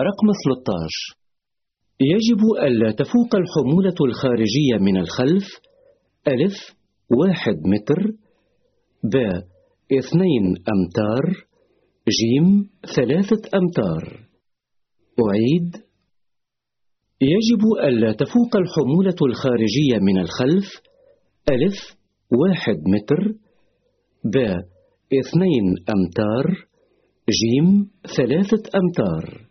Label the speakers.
Speaker 1: رقم 13 يجب ألا تفوق الحمولة الخارجية من الخلف. ألف واحد متر. ب اثنين أمتار. جيم ثلاثة أمتار. أعيد. يجب ألا تفوق الحمولة الخارجية من الخلف. ألف واحد متر. ب اثنين أمتار. جيم ثلاثة أمتار.